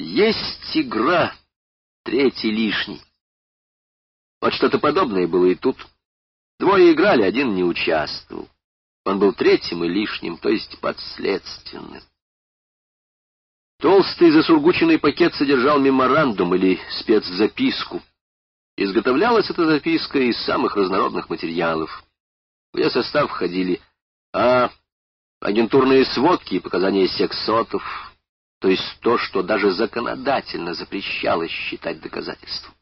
Есть игра, третий лишний. Вот что-то подобное было и тут. Двое играли, один не участвовал. Он был третьим и лишним, то есть подследственным. Толстый засургученный пакет содержал меморандум или спецзаписку. Изготовлялась эта записка из самых разнородных материалов. В ее состав входили а. агентурные сводки и показания сексотов, то есть то, что даже законодательно запрещалось считать доказательством.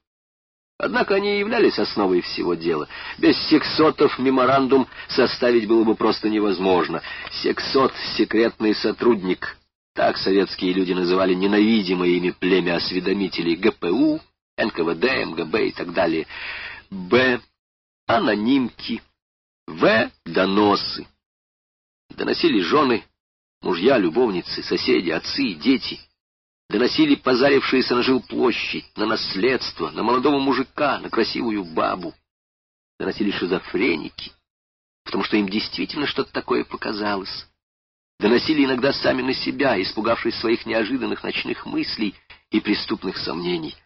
Однако они являлись основой всего дела. Без сексотов меморандум составить было бы просто невозможно. Сексот — секретный сотрудник. Так советские люди называли ненавидимое ими племя осведомителей ГПУ, НКВД, МГБ и так далее. Б. Анонимки. В. Доносы. Доносили жены, мужья, любовницы, соседи, отцы, дети. Доносили позарившиеся на жилплощадь, на наследство, на молодого мужика, на красивую бабу. Доносили шизофреники, потому что им действительно что-то такое показалось. Доносили иногда сами на себя, испугавшись своих неожиданных ночных мыслей и преступных сомнений.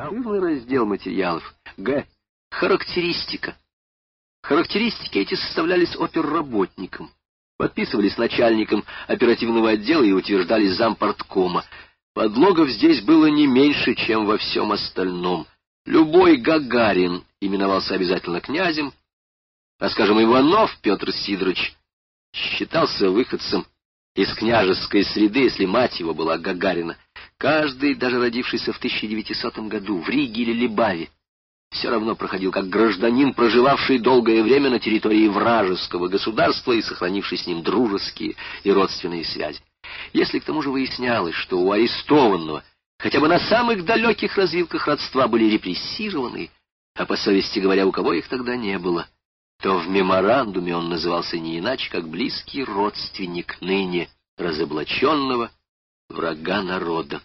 Обширный раздел материалов. Г. Характеристика. Характеристики эти составлялись оперработником, подписывались начальником оперативного отдела и утверждались зампорткома. Подлогов здесь было не меньше, чем во всем остальном. Любой Гагарин именовался обязательно князем, а, скажем, Иванов Петр Сидорович считался выходцем из княжеской среды, если мать его была Гагарина. Каждый, даже родившийся в 1900 году в Риге или Либаве, все равно проходил как гражданин, проживавший долгое время на территории вражеского государства и сохранивший с ним дружеские и родственные связи. Если к тому же выяснялось, что у арестованного хотя бы на самых далеких развилках родства были репрессированы, а по совести говоря, у кого их тогда не было, то в меморандуме он назывался не иначе, как близкий родственник ныне разоблаченного врага народа.